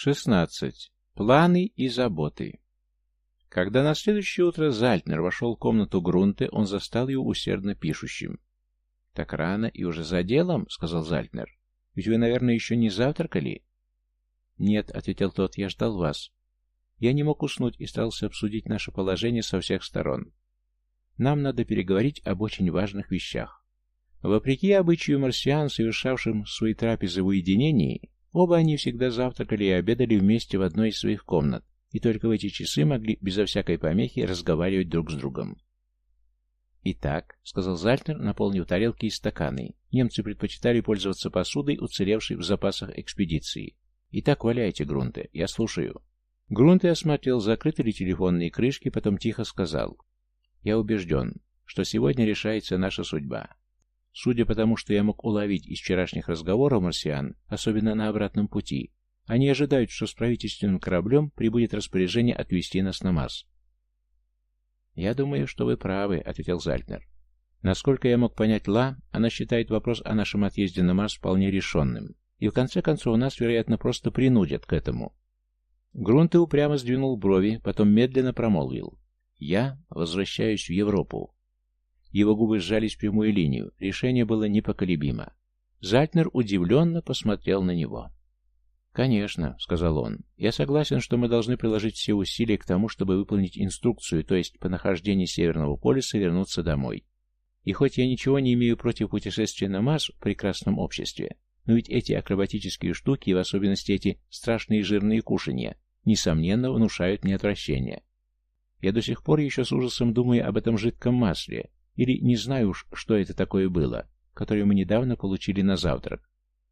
16. Планы и заботы. Когда на следующее утро Зальтнер вошел в комнату Грунты, он застал его усердно пишущим. «Так рано и уже за делом?» — сказал Зальтнер. «Ведь вы, наверное, еще не завтракали?» «Нет», — ответил тот, — «я ждал вас. Я не мог уснуть и старался обсудить наше положение со всех сторон. Нам надо переговорить об очень важных вещах. Вопреки обычаю марсиан, совершавшим свои трапезы в уединении, оба они всегда завтракали и обедали вместе в одной из своих комнат, и только в эти часы могли безо всякой помехи разговаривать друг с другом. «Итак», — сказал Зальтнер, наполнив тарелки и стаканы, немцы предпочитали пользоваться посудой, уцелевшей в запасах экспедиции. «Итак, валяйте, Грунте, я слушаю». Грунте осмотрел, закрыты ли телефонные крышки, потом тихо сказал. «Я убежден, что сегодня решается наша судьба. Судя по тому, что я мог уловить из вчерашних разговоров марсиан, особенно на обратном пути, они ожидают, что с правительственным кораблем прибудет распоряжение отвезти нас на Марс. «Я думаю, что вы правы», — ответил Зальтнер. «Насколько я мог понять Ла, она считает вопрос о нашем отъезде на Марс вполне решенным, и в конце концов нас, вероятно, просто принудят к этому». Грунты упрямо сдвинул брови, потом медленно промолвил. «Я возвращаюсь в Европу. Его губы сжались в прямую линию. Решение было непоколебимо. Зальтнер удивленно посмотрел на него. «Конечно», — сказал он, — «я согласен, что мы должны приложить все усилия к тому, чтобы выполнить инструкцию, то есть по нахождении Северного полюса вернуться домой. И хоть я ничего не имею против путешествия на Марс в прекрасном обществе, но ведь эти акробатические штуки, и в особенности эти страшные жирные кушанья, несомненно, внушают мне отвращение. Я до сих пор еще с ужасом думаю об этом жидком масле, или не знаю уж, что это такое было, которое мы недавно получили на завтрак.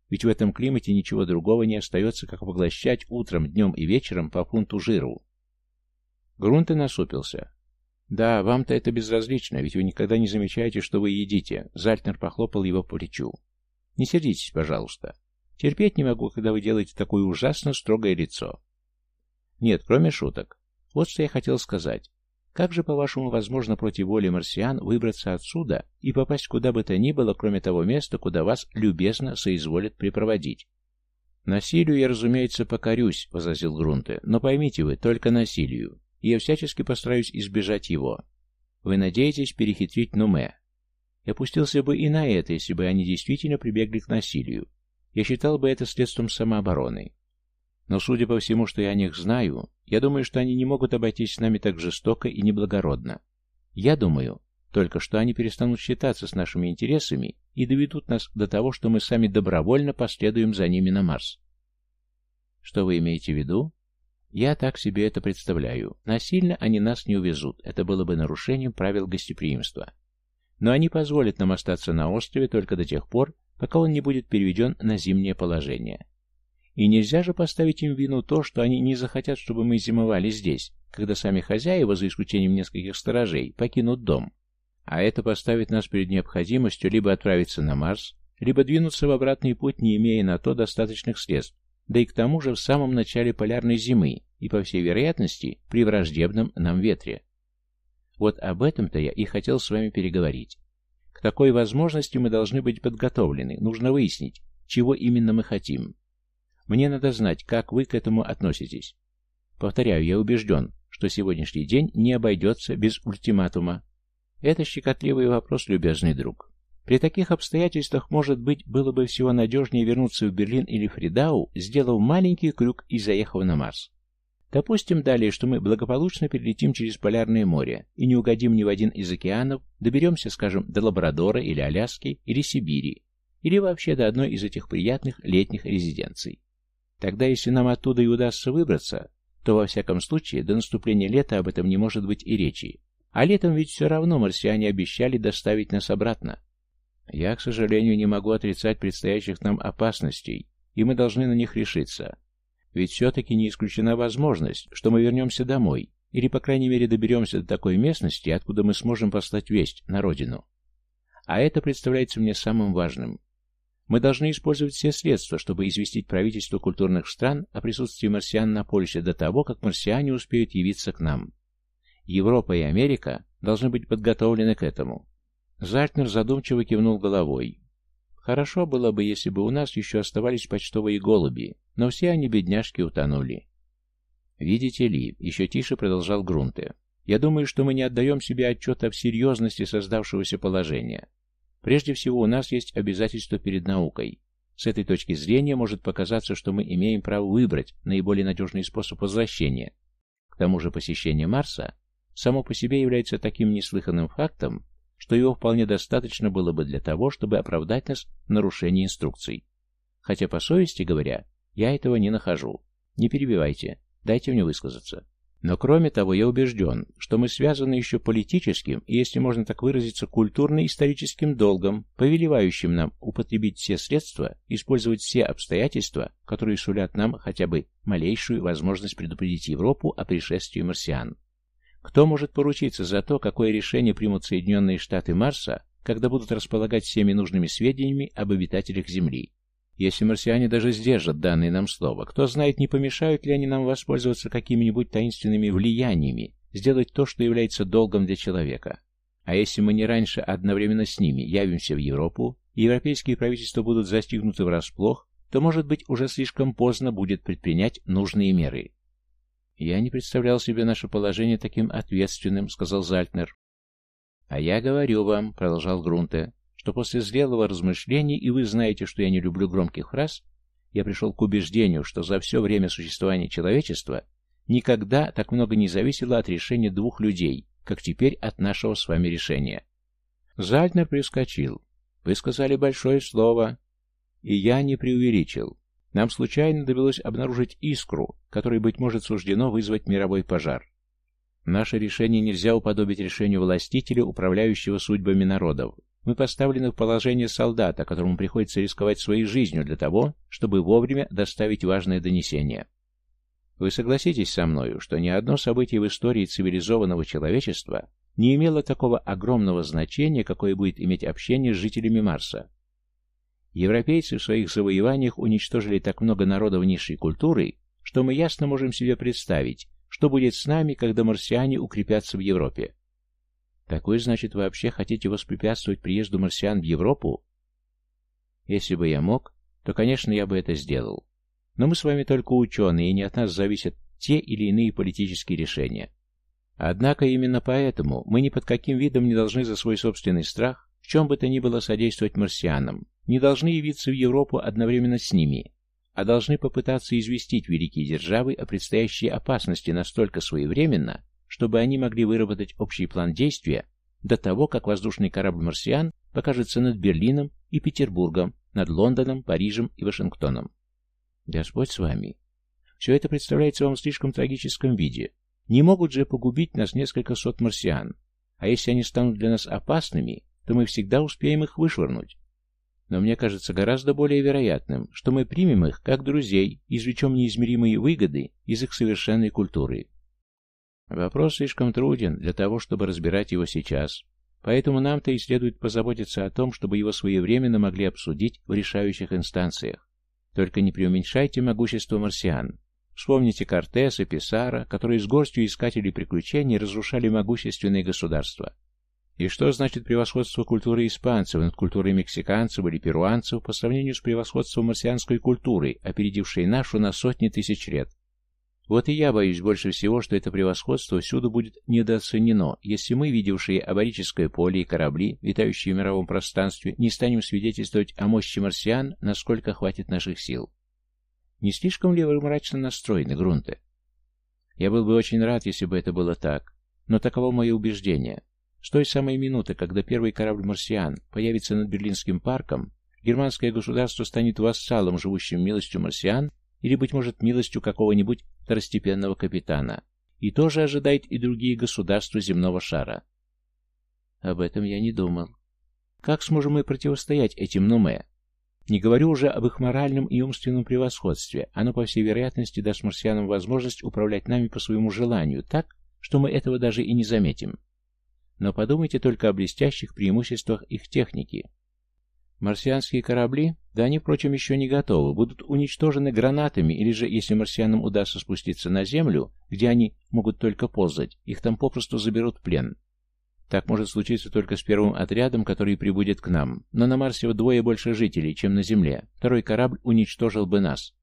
Ведь в этом климате ничего другого не остается, как поглощать утром, днем и вечером по фунту жиру. Грунте насупился. «Да, вам-то это безразлично, ведь вы никогда не замечаете, что вы едите», — Зальтнер похлопал его по плечу. «Не сердитесь, пожалуйста. Терпеть не могу, когда вы делаете такое ужасно строгое лицо». «Нет, кроме шуток. Вот что я хотел сказать. Как же, по-вашему, возможно против воли марсиан выбраться отсюда и попасть куда бы то ни было, кроме того места, куда вас любезно соизволят припроводить? «Насилию я, разумеется, покорюсь», — возразил Грунте, — «но поймите вы, только насилию, я всячески постараюсь избежать его. Вы надеетесь перехитрить Нуме. Я пустился бы и на это, если бы они действительно прибегли к насилию. Я считал бы это следствием самообороны. Но, судя по всему, что я о них знаю, я думаю, что они не могут обойтись с нами так жестоко и неблагородно. Я думаю, только что они перестанут считаться с нашими интересами и доведут нас до того, что мы сами добровольно последуем за ними на Марс. Что вы имеете в виду? Я так себе это представляю. Насильно они нас не увезут, это было бы нарушением правил гостеприимства. Но они позволят нам остаться на острове только до тех пор, пока он не будет переведен на зимнее положение. И нельзя же поставить им вину то, что они не захотят, чтобы мы зимовали здесь, когда сами хозяева, за исключением нескольких сторожей, покинут дом. А это поставит нас перед необходимостью либо отправиться на Марс, либо двинуться в обратный путь, не имея на то достаточных средств, да и к тому же в самом начале полярной зимы и, по всей вероятности, при враждебном нам ветре. Вот об этом-то я и хотел с вами переговорить. К такой возможности мы должны быть подготовлены, нужно выяснить, чего именно мы хотим. Мне надо знать, как вы к этому относитесь. Повторяю, я убежден, что сегодняшний день не обойдется без ультиматума. Это щекотливый вопрос, любезный друг. При таких обстоятельствах, может быть, было бы всего надежнее вернуться в Берлин или Фридау, сделав маленький крюк и заехав на Марс. Допустим далее, что мы благополучно перелетим через Полярное море и не угодим ни в один из океанов, доберемся, скажем, до Лабрадора или Аляски или Сибири, или вообще до одной из этих приятных летних резиденций. Тогда, если нам оттуда и удастся выбраться, то, во всяком случае, до наступления лета об этом не может быть и речи. А летом ведь все равно марсиане обещали доставить нас обратно. Я, к сожалению, не могу отрицать предстоящих нам опасностей, и мы должны на них решиться. Ведь все-таки не исключена возможность, что мы вернемся домой, или, по крайней мере, доберемся до такой местности, откуда мы сможем послать весть на родину. А это представляется мне самым важным. Мы должны использовать все средства, чтобы известить правительство культурных стран о присутствии марсиан на полюсе до того, как марсиане успеют явиться к нам. Европа и Америка должны быть подготовлены к этому. Зальтнер задумчиво кивнул головой. Хорошо было бы, если бы у нас еще оставались почтовые голуби, но все они, бедняжки, утонули. Видите ли, еще тише продолжал Грунте. Я думаю, что мы не отдаем себе отчета в серьезности создавшегося положения. Прежде всего, у нас есть обязательства перед наукой. С этой точки зрения может показаться, что мы имеем право выбрать наиболее надежный способ возвращения. К тому же посещение Марса само по себе является таким неслыханным фактом, что его вполне достаточно было бы для того, чтобы оправдать нас в нарушении инструкций. Хотя, по совести говоря, я этого не нахожу. Не перебивайте, дайте мне высказаться. Но кроме того, я убежден, что мы связаны еще политическим и, если можно так выразиться, культурно-историческим долгом, повелевающим нам употребить все средства, использовать все обстоятельства, которые сулят нам хотя бы малейшую возможность предупредить Европу о пришествии марсиан. Кто может поручиться за то, какое решение примут Соединенные Штаты Марса, когда будут располагать всеми нужными сведениями об обитателях Земли? Если марсиане даже сдержат данное нам слово, кто знает, не помешают ли они нам воспользоваться какими-нибудь таинственными влияниями, сделать то, что является долгом для человека. А если мы не раньше одновременно с ними явимся в Европу, и европейские правительства будут застигнуты врасплох, то, может быть, уже слишком поздно будет предпринять нужные меры. «Я не представлял себе наше положение таким ответственным», — сказал Зальтнер. «А я говорю вам», — продолжал Грунте, «что после зрелого размышления, и вы знаете, что я не люблю громких фраз, я пришел к убеждению, что за все время существования человечества никогда так много не зависело от решения двух людей, как теперь от нашего с вами решения». Зальтнер прискочил. «Вы сказали большое слово, и я не преувеличил. Нам случайно довелось обнаружить искру, которой, быть может, суждено вызвать мировой пожар. Наше решение нельзя уподобить решению властителя, управляющего судьбами народов. Мы поставлены в положение солдата, которому приходится рисковать своей жизнью для того, чтобы вовремя доставить важное донесение. Вы согласитесь со мною, что ни одно событие в истории цивилизованного человечества не имело такого огромного значения, какое будет иметь общение с жителями Марса. Европейцы в своих завоеваниях уничтожили так много народов низшей культуры, что мы ясно можем себе представить, что будет с нами, когда марсиане укрепятся в Европе. Вы, значит, вообще хотите воспрепятствовать приезду марсиан в Европу? Если бы я мог, то, конечно, я бы это сделал. Но мы с вами только ученые, и не от нас зависят те или иные политические решения. Однако именно поэтому мы ни под каким видом не должны за свой собственный страх в чем бы то ни было содействовать марсианам, не должны явиться в Европу одновременно с ними, а должны попытаться известить великие державы о предстоящей опасности настолько своевременно, чтобы они могли выработать общий план действия до того, как воздушный корабль «Марсиан» покажется над Берлином и Петербургом, над Лондоном, Парижем и Вашингтоном. Господь с вами. Все это представляется вам в слишком трагическом виде. Не могут же погубить нас несколько сот марсиан. А если они станут для нас опасными, то мы всегда успеем их вышвырнуть. Но мне кажется гораздо более вероятным, что мы примем их как друзей извлечем неизмеримые выгоды из их совершенной культуры. Вопрос слишком труден для того, чтобы разбирать его сейчас. Поэтому нам-то и следует позаботиться о том, чтобы его своевременно могли обсудить в решающих инстанциях. Только не преуменьшайте могущество марсиан. Вспомните Кортеса, Писара, которые с горстью искателей приключений разрушали могущественные государства. И что значит превосходство культуры испанцев над культурой мексиканцев или перуанцев по сравнению с превосходством марсианской культуры, опередившей нашу на сотни тысяч лет? Вот и я боюсь больше всего, что это превосходство всюду будет недооценено, если мы, видевшие аборическое поле и корабли, витающие в мировом пространстве, не станем свидетельствовать о мощи марсиан, насколько хватит наших сил. Не слишком ли вы мрачно настроены, Грунте? Я был бы очень рад, если бы это было так, но таково мое убеждение. С той самой минуты, когда первый корабль «Марсиан» появится над Берлинским парком, германское государство станет вассалом, живущим милостью марсиан, или, быть может, милостью какого-нибудь второстепенного капитана, и тоже ожидает и другие государства земного шара. Об этом я не думал. Как сможем мы противостоять этим Нуме? Не говорю уже об их моральном и умственном превосходстве, оно, по всей вероятности, даст марсианам возможность управлять нами по своему желанию так, что мы этого даже и не заметим. Но подумайте только о блестящих преимуществах их техники. Марсианские корабли, да они, впрочем, еще не готовы, будут уничтожены гранатами, или же, если марсианам удастся спуститься на Землю, где они могут только ползать, их там попросту заберут в плен. Так может случиться только с первым отрядом, который прибудет к нам. Но на Марсе вдвое больше жителей, чем на Земле. Второй корабль уничтожил бы нас.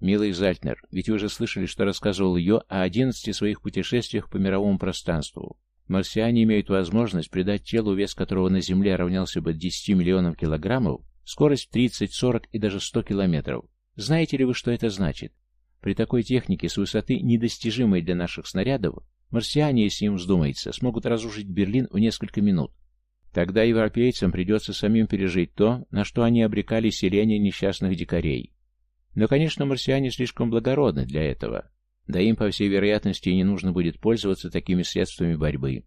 Милый Зальтнер, ведь вы же слышали, что рассказывал Йо о одиннадцати своих путешествиях по мировому пространству. Марсиане имеют возможность придать телу, вес которого на Земле равнялся бы 10 миллионам килограммов, скорость 30, 40 и даже 100 километров. Знаете ли вы, что это значит? При такой технике с высоты, недостижимой для наших снарядов, марсиане, если им вздумается, смогут разрушить Берлин в несколько минут. Тогда европейцам придется самим пережить то, на что они обрекали селение несчастных дикарей. Но, конечно, марсиане слишком благородны для этого. Да им, по всей вероятности, не нужно будет пользоваться такими средствами борьбы.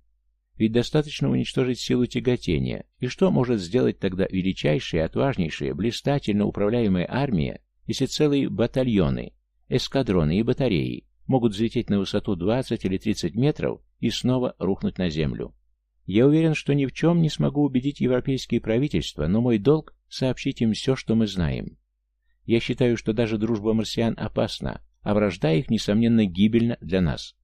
Ведь достаточно уничтожить силу тяготения. И что может сделать тогда величайшая, отважнейшая, блистательно управляемая армия, если целые батальоны, эскадроны и батареи могут взлететь на высоту 20 или 30 метров и снова рухнуть на землю? Я уверен, что ни в чем не смогу убедить европейские правительства, но мой долг — сообщить им все, что мы знаем. Я считаю, что даже дружба марсиан опасна, вражда их, несомненно, гибельна для нас.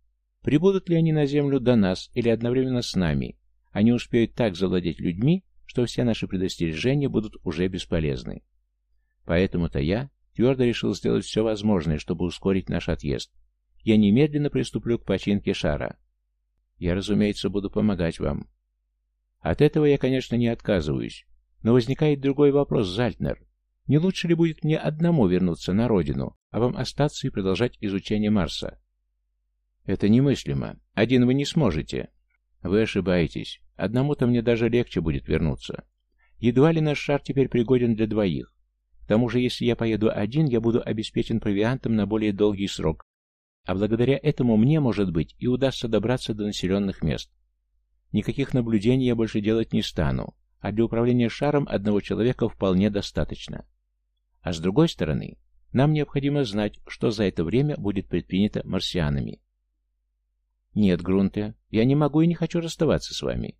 Прибудут ли они на Землю до нас или одновременно с нами, они успеют так завладеть людьми, что все наши предостережения будут уже бесполезны. Поэтому-то я твердо решил сделать все возможное, чтобы ускорить наш отъезд. Я немедленно приступлю к починке шара. Я, разумеется, буду помогать вам. От этого я, конечно, не отказываюсь. Но возникает другой вопрос, Зальтнер. Не лучше ли будет мне одному вернуться на родину, а вам остаться и продолжать изучение Марса? Это немыслимо. Один вы не сможете. Вы ошибаетесь. Одному-то мне даже легче будет вернуться. Едва ли наш шар теперь пригоден для двоих. К тому же, если я поеду один, я буду обеспечен провиантом на более долгий срок. А благодаря этому мне, может быть, и удастся добраться до населенных мест. Никаких наблюдений я больше делать не стану, а для управления шаром одного человека вполне достаточно. А с другой стороны, нам необходимо знать, что за это время будет предпринято марсианами. Нет, Грунте, я не могу и не хочу расставаться с вами.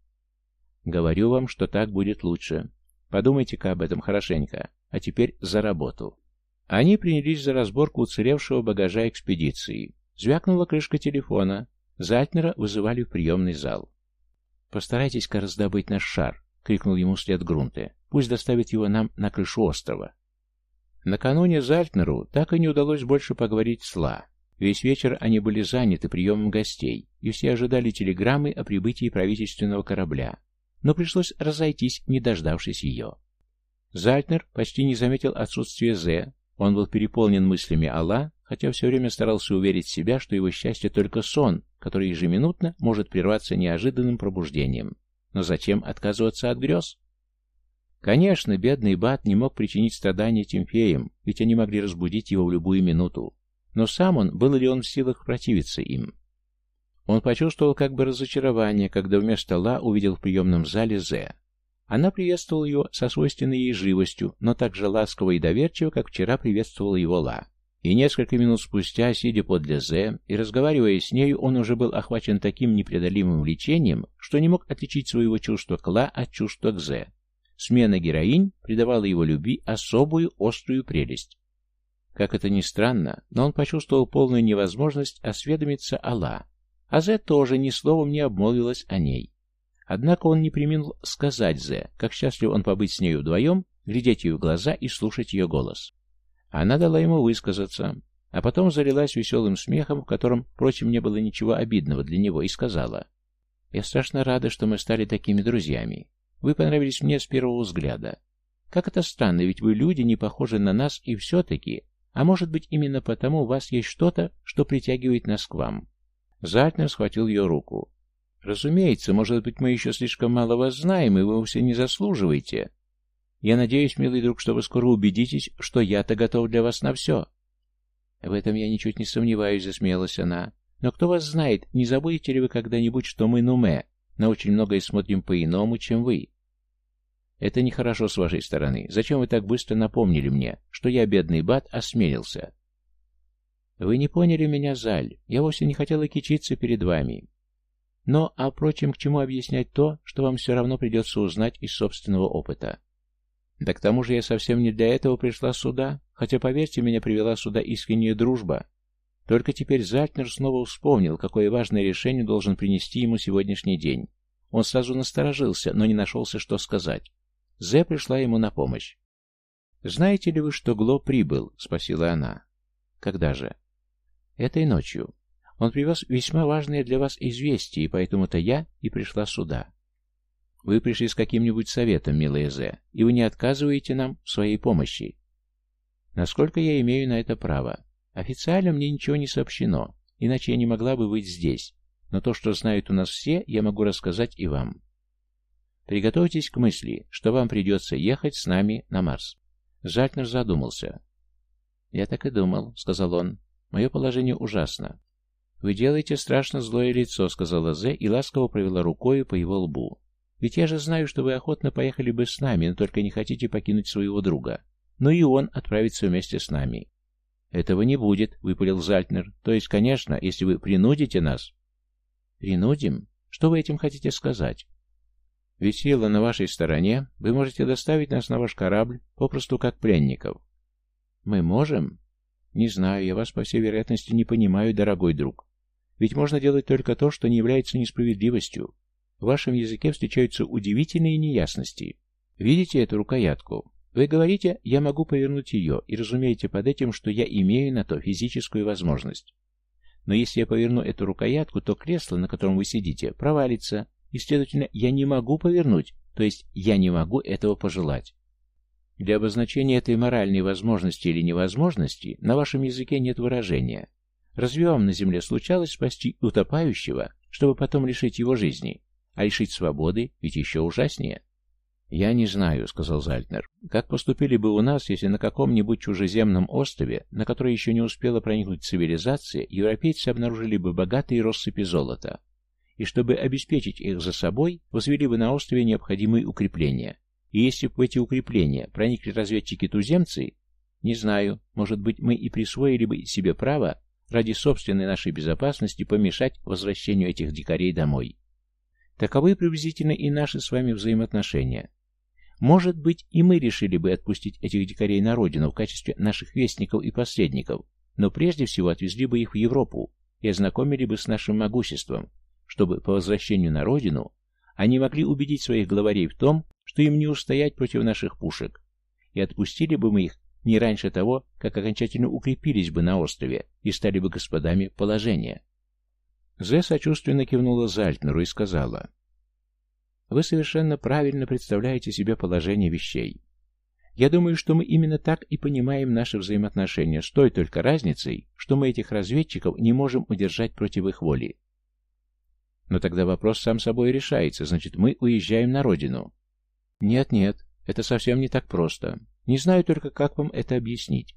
Говорю вам, что так будет лучше. Подумайте-ка об этом хорошенько. А теперь за работу. Они принялись за разборку уцелевшего багажа экспедиции. Звякнула крышка телефона. Зальтнера вызывали в приемный зал. «Постарайтесь-ка раздобыть наш шар», — крикнул ему вслед Грунте. «Пусть доставит его нам на крышу острова». Накануне Зальтнеру так и не удалось больше поговорить с Ла. Весь вечер они были заняты приемом гостей, и все ожидали телеграммы о прибытии правительственного корабля, но пришлось разойтись, не дождавшись ее. Зальтнер почти не заметил отсутствия Зе, он был переполнен мыслями Алла, хотя все время старался уверить себя, что его счастье только сон, который ежеминутно может прерваться неожиданным пробуждением. Но зачем отказываться от грез? Конечно, бедный Бат не мог причинить страдания Тимфеям, ведь они могли разбудить его в любую минуту. Но сам он, был ли он в силах противиться им? Он почувствовал как бы разочарование, когда вместо Ла увидел в приемном зале Зе. Она приветствовала его со свойственной ей живостью, но так же ласково и доверчиво, как вчера приветствовала его Ла. И несколько минут спустя, сидя подле Зе и разговаривая с нею, он уже был охвачен таким непреодолимым влечением, что не мог отличить своего чувства к Ла от чувства к Зе. Смена героинь придавала его любви особую острую прелесть. Как это ни странно, но он почувствовал полную невозможность осведомиться о Ла. А Зе тоже ни словом не обмолвилась о ней. Однако он не применил сказать Зе, как счастлив он побыть с нею вдвоем, глядеть ее в глаза и слушать ее голос. Она дала ему высказаться, а потом залилась веселым смехом, в котором, впрочем, не было ничего обидного для него, и сказала, «Я страшно рада, что мы стали такими друзьями. Вы понравились мне с первого взгляда. Как это странно, ведь вы люди, не похожи на нас, и все-таки... А может быть, именно потому у вас есть что-то, что притягивает нас к вам. Зальтнер схватил ее руку. «Разумеется, может быть, мы еще слишком мало вас знаем, и вы вовсе не заслуживаете. Я надеюсь, милый друг, что вы скоро убедитесь, что я-то готов для вас на все». «В этом я ничуть не сомневаюсь», — засмеялась она. «Но кто вас знает, не забудете ли вы когда-нибудь, что мы Нуме, но очень многое смотрим по-иному, чем вы?» Это нехорошо с вашей стороны. Зачем вы так быстро напомнили мне, что я, бедный бат, осмелился? Вы не поняли меня, Заль. Я вовсе не хотела кичиться перед вами. Но, а впрочем, к чему объяснять то, что вам все равно придется узнать из собственного опыта? Да к тому же я совсем не для этого пришла сюда, хотя, поверьте, меня привела сюда искренняя дружба. Только теперь Зальтнер снова вспомнил, какое важное решение должен принести ему сегодняшний день. Он сразу насторожился, но не нашелся, что сказать. Зе пришла ему на помощь. «Знаете ли вы, что Гло прибыл?» — спросила она. «Когда же?» «Этой ночью. Он привез весьма важное для вас известие, и поэтому-то я и пришла сюда. Вы пришли с каким-нибудь советом, милая Зе, и вы не отказываете нам в своей помощи. Насколько я имею на это право? Официально мне ничего не сообщено, иначе я не могла бы быть здесь, но то, что знают у нас все, я могу рассказать и вам. Приготовьтесь к мысли, что вам придется ехать с нами на Марс. Зальтнер задумался. «Я так и думал», — сказал он. «Мое положение ужасно». «Вы делаете страшно злое лицо», — сказала Зе и ласково провела рукой по его лбу. «Ведь я же знаю, что вы охотно поехали бы с нами, но только не хотите покинуть своего друга. Но и он отправится вместе с нами». «Этого не будет», — выпалил Зальтнер. «То есть, конечно, если вы принудите нас...» «Принудим? Что вы этим хотите сказать?» «Ведь сила на вашей стороне. Вы можете доставить нас на ваш корабль попросту как пленников». «Мы можем?» «Не знаю, я вас, по всей вероятности, не понимаю, дорогой друг. Ведь можно делать только то, что не является несправедливостью. В вашем языке встречаются удивительные неясности. Видите эту рукоятку? Вы говорите, я могу повернуть ее, и разумеете под этим, что я имею на то физическую возможность. Но если я поверну эту рукоятку, то кресло, на котором вы сидите, провалится, и, следовательно, я не могу повернуть, то есть я не могу этого пожелать. Для обозначения этой моральной возможности или невозможности на вашем языке нет выражения. Разве вам на земле случалось спасти утопающего, чтобы потом лишить его жизни? А лишить свободы ведь еще ужаснее. «Я не знаю», — сказал Зальтнер, — «как поступили бы у нас, если на каком-нибудь чужеземном острове, на который еще не успела проникнуть цивилизация, европейцы обнаружили бы богатые россыпи золота, и чтобы обеспечить их за собой, возвели бы на острове необходимые укрепления. И если бы в эти укрепления проникли разведчики-туземцы, не знаю, может быть, мы и присвоили бы себе право ради собственной нашей безопасности помешать возвращению этих дикарей домой. Таковы приблизительно и наши с вами взаимоотношения. Может быть, и мы решили бы отпустить этих дикарей на родину в качестве наших вестников и посредников, но прежде всего отвезли бы их в Европу и ознакомили бы с нашим могуществом, чтобы по возвращению на родину они могли убедить своих главарей в том, что им не устоять против наших пушек, и отпустили бы мы их не раньше того, как окончательно укрепились бы на острове и стали бы господами положения. Зе сочувственно кивнула Зальтнеру и сказала, «Вы совершенно правильно представляете себе положение вещей. Я думаю, что мы именно так и понимаем наши взаимоотношения, с той только разницей, что мы этих разведчиков не можем удержать против их воли. Но тогда вопрос сам собой решается, значит, мы уезжаем на родину. Нет-нет, это совсем не так просто. Не знаю только, как вам это объяснить.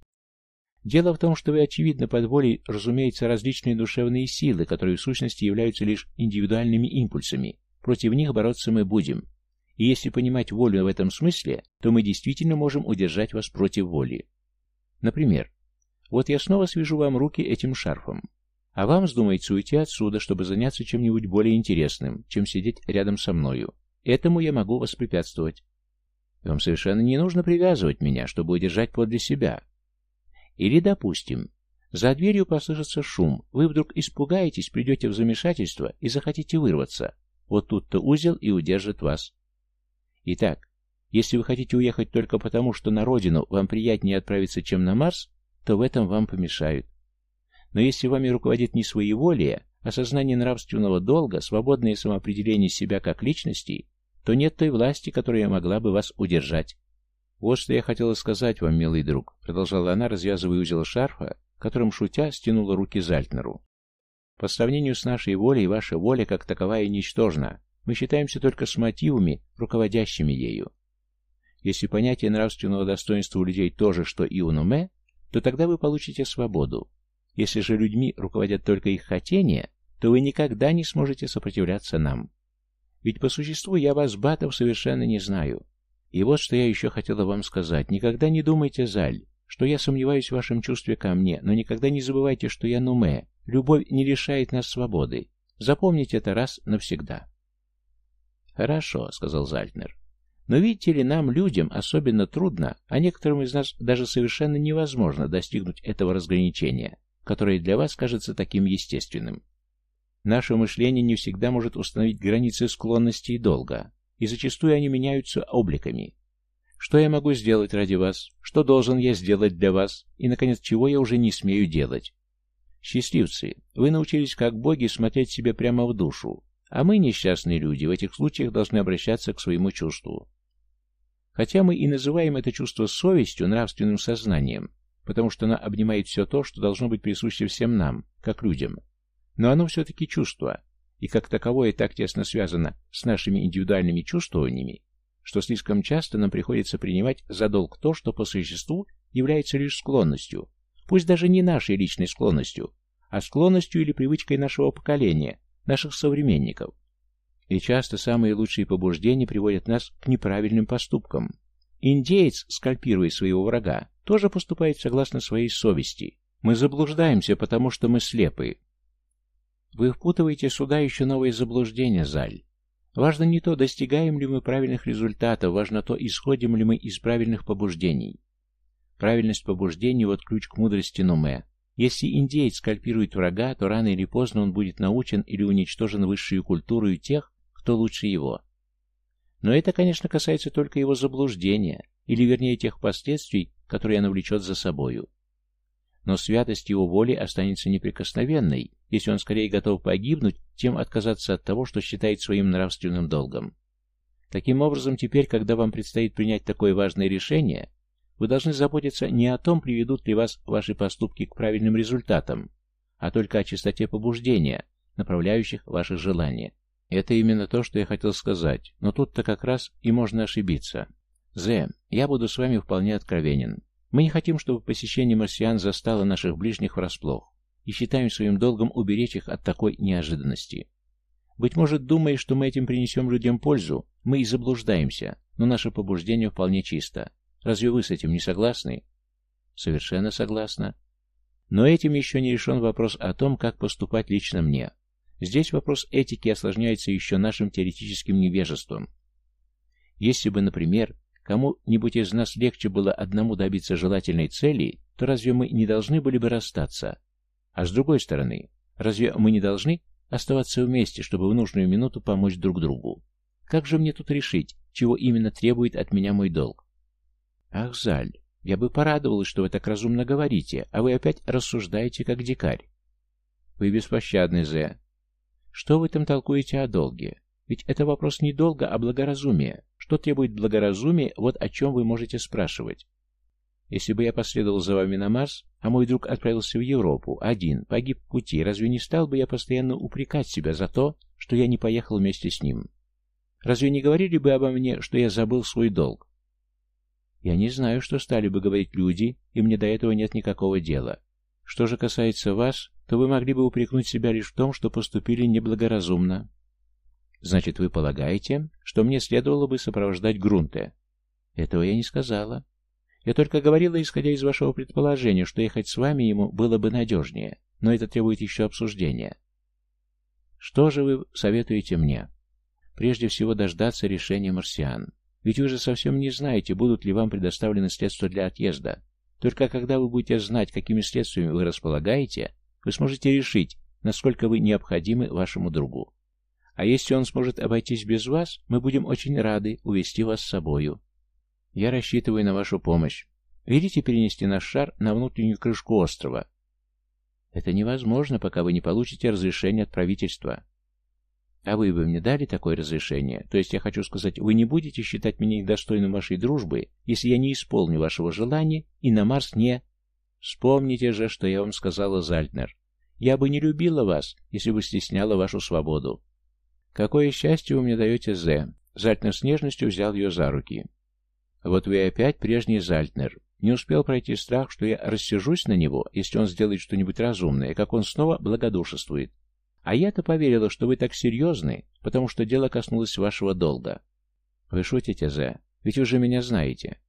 Дело в том, что вы, очевидно, под волей, разумеется, различные душевные силы, которые в сущности являются лишь индивидуальными импульсами. Против них бороться мы будем. И если понимать волю в этом смысле, то мы действительно можем удержать вас против воли. Например, вот я снова свяжу вам руки этим шарфом. А вам вздумается уйти отсюда, чтобы заняться чем-нибудь более интересным, чем сидеть рядом со мною. Этому я могу воспрепятствовать. Вам совершенно не нужно привязывать меня, чтобы удержать подле себя. Или, допустим, за дверью послышится шум, вы вдруг испугаетесь, придете в замешательство и захотите вырваться. Вот тут-то узел и удержит вас. Итак, если вы хотите уехать только потому, что на родину вам приятнее отправиться, чем на Марс, то в этом вам помешают. Но если вами руководит не своеволие, а сознание нравственного долга, свободное самоопределение себя как личности, то нет той власти, которая могла бы вас удержать. «Вот что я хотела сказать вам, милый друг», — продолжала она, развязывая узел шарфа, которым, шутя, стянула руки Зальтнеру. «По сравнению с нашей волей, ваша воля как таковая ничтожна. Мы считаемся только с мотивами, руководящими ею. Если понятие нравственного достоинства у людей то же, что и у Нуме, то тогда вы получите свободу. Если же людьми руководят только их хотения, то вы никогда не сможете сопротивляться нам. Ведь по существу я вас, батов, совершенно не знаю. И вот что я еще хотела вам сказать. Никогда не думайте, Заль, что я сомневаюсь в вашем чувстве ко мне, но никогда не забывайте, что я Нуме. Любовь не лишает нас свободы. Запомните это раз навсегда. Хорошо, сказал Зальтнер. Но видите ли, нам, людям, особенно трудно, а некоторым из нас даже совершенно невозможно достигнуть этого разграничения, которое для вас кажется таким естественным. Наше мышление не всегда может установить границы склонности и долга, и зачастую они меняются обликами. Что я могу сделать ради вас? Что должен я сделать для вас? И, наконец, чего я уже не смею делать? Счастливцы, вы научились как боги смотреть себе прямо в душу, а мы, несчастные люди, в этих случаях должны обращаться к своему чувству. Хотя мы и называем это чувство совестью, нравственным сознанием, потому что оно обнимает все то, что должно быть присуще всем нам, как людям. Но оно все-таки чувство, и как таковое так тесно связано с нашими индивидуальными чувствованиями, что слишком часто нам приходится принимать за долг то, что по существу является лишь склонностью, пусть даже не нашей личной склонностью, а склонностью или привычкой нашего поколения, наших современников. И часто самые лучшие побуждения приводят нас к неправильным поступкам. Индеец, скальпируя своего врага, тоже поступает согласно своей совести. Мы заблуждаемся, потому что мы слепы. Вы впутываете сюда еще новые заблуждения, Заль. Важно не то, достигаем ли мы правильных результатов, важно то, исходим ли мы из правильных побуждений. Правильность побуждений – вот ключ к мудрости Нуме. Если индеец скальпирует врага, то рано или поздно он будет научен или уничтожен высшей культурой тех, кто лучше его. Но это, конечно, касается только его заблуждения, или вернее тех последствий, которые оно влечет за собою. Но святость его воли останется неприкосновенной, если он скорее готов погибнуть, чем отказаться от того, что считает своим нравственным долгом. Таким образом, теперь, когда вам предстоит принять такое важное решение, вы должны заботиться не о том, приведут ли вас ваши поступки к правильным результатам, а только о чистоте побуждения, направляющих ваши желания. Это именно то, что я хотел сказать, но тут-то как раз и можно ошибиться. Зе, я буду с вами вполне откровенен. Мы не хотим, чтобы посещение марсиан застало наших ближних врасплох и считаем своим долгом уберечь их от такой неожиданности. Быть может, думая, что мы этим принесем людям пользу, мы и заблуждаемся, но наше побуждение вполне чисто. Разве вы с этим не согласны? Совершенно согласна. Но этим еще не решен вопрос о том, как поступать лично мне. Здесь вопрос этики осложняется еще нашим теоретическим невежеством. Если бы, например, кому-нибудь из нас легче было одному добиться желательной цели, то разве мы не должны были бы расстаться? А с другой стороны, разве мы не должны оставаться вместе, чтобы в нужную минуту помочь друг другу? Как же мне тут решить, чего именно требует от меня мой долг? Ах, Заль, я бы порадовалась, что вы так разумно говорите, а вы опять рассуждаете, как дикарь. Вы беспощадны, Зе. Что вы там толкуете о долге? Ведь это вопрос не долга, а благоразумия. Что требует благоразумия, вот о чем вы можете спрашивать. Если бы я последовал за вами на Марс, а мой друг отправился в Европу, один, погиб в пути, разве не стал бы я постоянно упрекать себя за то, что я не поехал вместе с ним? Разве не говорили бы обо мне, что я забыл свой долг? Я не знаю, что стали бы говорить люди, и мне до этого нет никакого дела. Что же касается вас, то вы могли бы упрекнуть себя лишь в том, что поступили неблагоразумно. Значит, вы полагаете, что мне следовало бы сопровождать Грунте? Этого я не сказала. Я только говорила, исходя из вашего предположения, что ехать с вами ему было бы надежнее, но это требует еще обсуждения. Что же вы советуете мне? Прежде всего дождаться решения марсиан. Ведь вы же совсем не знаете, будут ли вам предоставлены средства для отъезда. Только когда вы будете знать, какими средствами вы располагаете, вы сможете решить, насколько вы необходимы вашему другу. А если он сможет обойтись без вас, мы будем очень рады увести вас с собою. Я рассчитываю на вашу помощь. Велите перенести наш шар на внутреннюю крышку острова. Это невозможно, пока вы не получите разрешение от правительства. А вы бы мне дали такое разрешение? То есть я хочу сказать, вы не будете считать меня недостойным вашей дружбы, если я не исполню вашего желания и на Марс не... Вспомните же, что я вам сказала, Зальтнер. Я бы не любила вас, если бы стесняла вашу свободу. Какое счастье вы мне даете, Зе. Зальтнер с нежностью взял ее за руки. Вот вы опять прежний Зальтнер. Не успел пройти страх, что я рассержусь на него, если он сделает что-нибудь разумное, как он снова благодушествует. А я-то поверила, что вы так серьезны, потому что дело коснулось вашего долга. Вы шутите, Зе, ведь вы же меня знаете.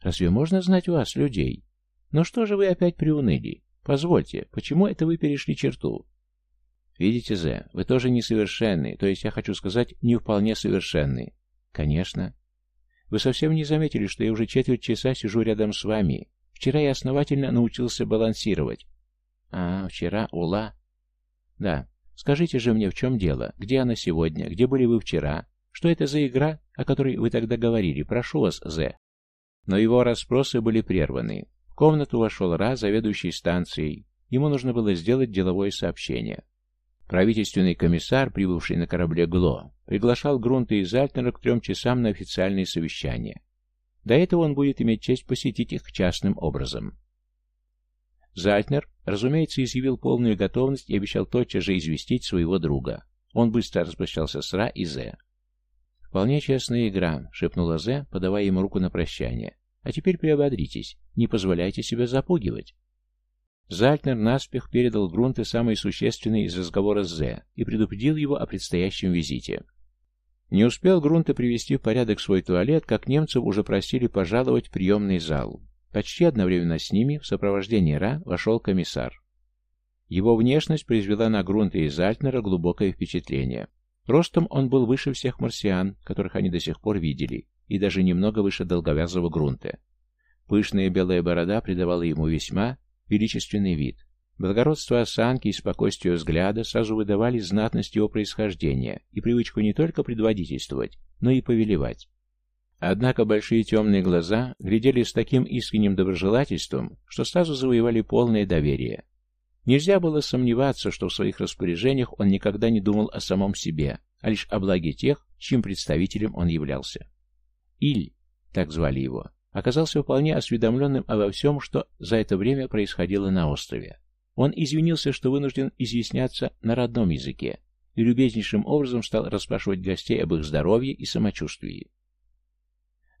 Разве можно знать вас, людей? Но что же вы опять приуныли? Позвольте, почему это вы перешли черту? Видите, Зе, вы тоже несовершенны, то есть я хочу сказать, не вполне совершенны. Конечно. Вы совсем не заметили, что я уже четверть часа сижу рядом с вами. Вчера я основательно научился балансировать. А, вчера Ула. Да, Скажите же мне, в чем дело? Где она сегодня? Где были вы вчера? Что это за игра, о которой вы тогда говорили? Прошу вас, Зе». Но его расспросы были прерваны. В комнату вошел Ра, заведующий станцией. Ему нужно было сделать деловое сообщение. Правительственный комиссар, прибывший на корабле ГЛО, приглашал Грунта и Зальтнера к трем часам на официальные совещания. До этого он будет иметь честь посетить их частным образом. Зальтнер, разумеется, изъявил полную готовность и обещал тотчас же известить своего друга. Он быстро распрощался с Ра и Зе. «Вполне честная игра», — шепнула Зе, подавая ему руку на прощание. «А теперь приободритесь, не позволяйте себя запугивать». Зальтнер наспех передал Грунте самые существенные из разговора с Зе и предупредил его о предстоящем визите. Не успел Грунте привести в порядок свой туалет, как немцев уже просили пожаловать в приемный зал. Почти одновременно с ними, в сопровождении Ра, вошел комиссар. Его внешность произвела на Грунта и Зальтнера глубокое впечатление. Ростом он был выше всех марсиан, которых они до сих пор видели, и даже немного выше долговязого Грунта. Пышная белая борода придавала ему весьма величественный вид. Благородство осанки и спокойствие взгляда сразу выдавали знатность его происхождения и привычку не только предводительствовать, но и повелевать. Однако большие темные глаза глядели с таким искренним доброжелательством, что сразу завоевали полное доверие. Нельзя было сомневаться, что в своих распоряжениях он никогда не думал о самом себе, а лишь о благе тех, чьим представителем он являлся. Иль, так звали его, оказался вполне осведомленным обо всем, что за это время происходило на острове. Он извинился, что вынужден изъясняться на родном языке, и любезнейшим образом стал расспрашивать гостей об их здоровье и самочувствии.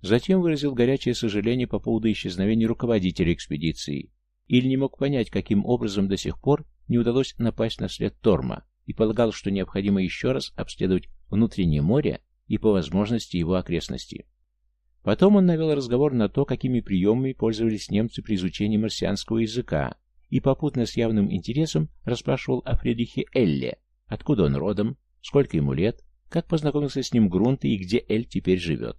Затем выразил горячее сожаление по поводу исчезновения руководителя экспедиции, или не мог понять, каким образом до сих пор не удалось напасть на след Торма, и полагал, что необходимо еще раз обследовать внутреннее море и по возможности его окрестности. Потом он навел разговор на то, какими приемами пользовались немцы при изучении марсианского языка, и попутно с явным интересом расспрашивал о Фридрихе Элле, откуда он родом, сколько ему лет, как познакомился с ним Грунт и где Эль теперь живет.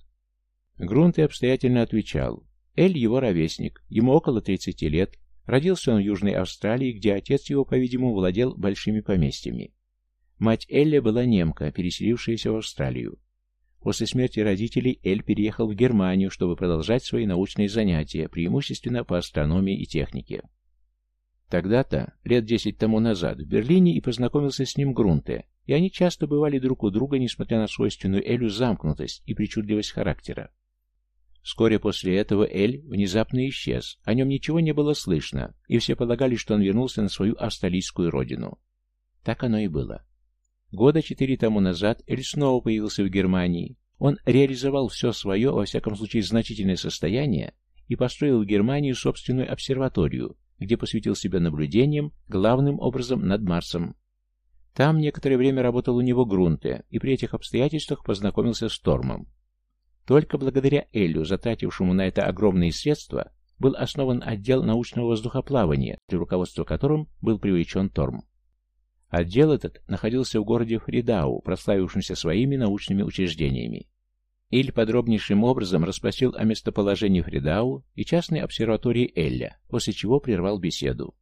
Грунт и обстоятельно отвечал. Эль его ровесник, ему около 30 лет, родился он в Южной Австралии, где отец его, по-видимому, владел большими поместьями. Мать Элли была немка, переселившаяся в Австралию. После смерти родителей Эль переехал в Германию, чтобы продолжать свои научные занятия, преимущественно по астрономии и технике. Тогда-то, лет десять тому назад, в Берлине и познакомился с ним Грунте, и они часто бывали друг у друга, несмотря на свойственную Элю замкнутость и причудливость характера. Вскоре после этого Эль внезапно исчез, о нем ничего не было слышно, и все полагали, что он вернулся на свою австралийскую родину. Так оно и было. Года четыре тому назад Эль снова появился в Германии. Он реализовал все свое, во всяком случае значительное состояние, и построил в Германии собственную обсерваторию, где посвятил себя наблюдениям, главным образом над Марсом. Там некоторое время работал у него Грунте, и при этих обстоятельствах познакомился с Тормом. Только благодаря Эллю, затратившему на это огромные средства, был основан отдел научного воздухоплавания, для руководства которым был привлечен Торм. Отдел этот находился в городе Фридау, прославившемся своими научными учреждениями. Иль подробнейшим образом расспросил о местоположении Фридау и частной обсерватории Элля, после чего прервал беседу.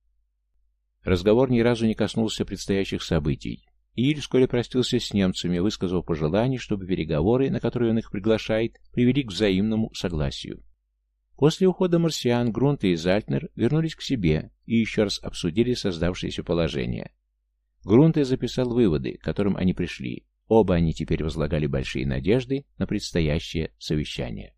Разговор ни разу не коснулся предстоящих событий. Иль вскоре простился с немцами, высказав пожелание, чтобы переговоры, на которые он их приглашает, привели к взаимному согласию. После ухода марсиан Грунт и Зальтнер вернулись к себе и еще раз обсудили создавшееся положение. Грунте записал выводы, к которым они пришли. Оба они теперь возлагали большие надежды на предстоящее совещание.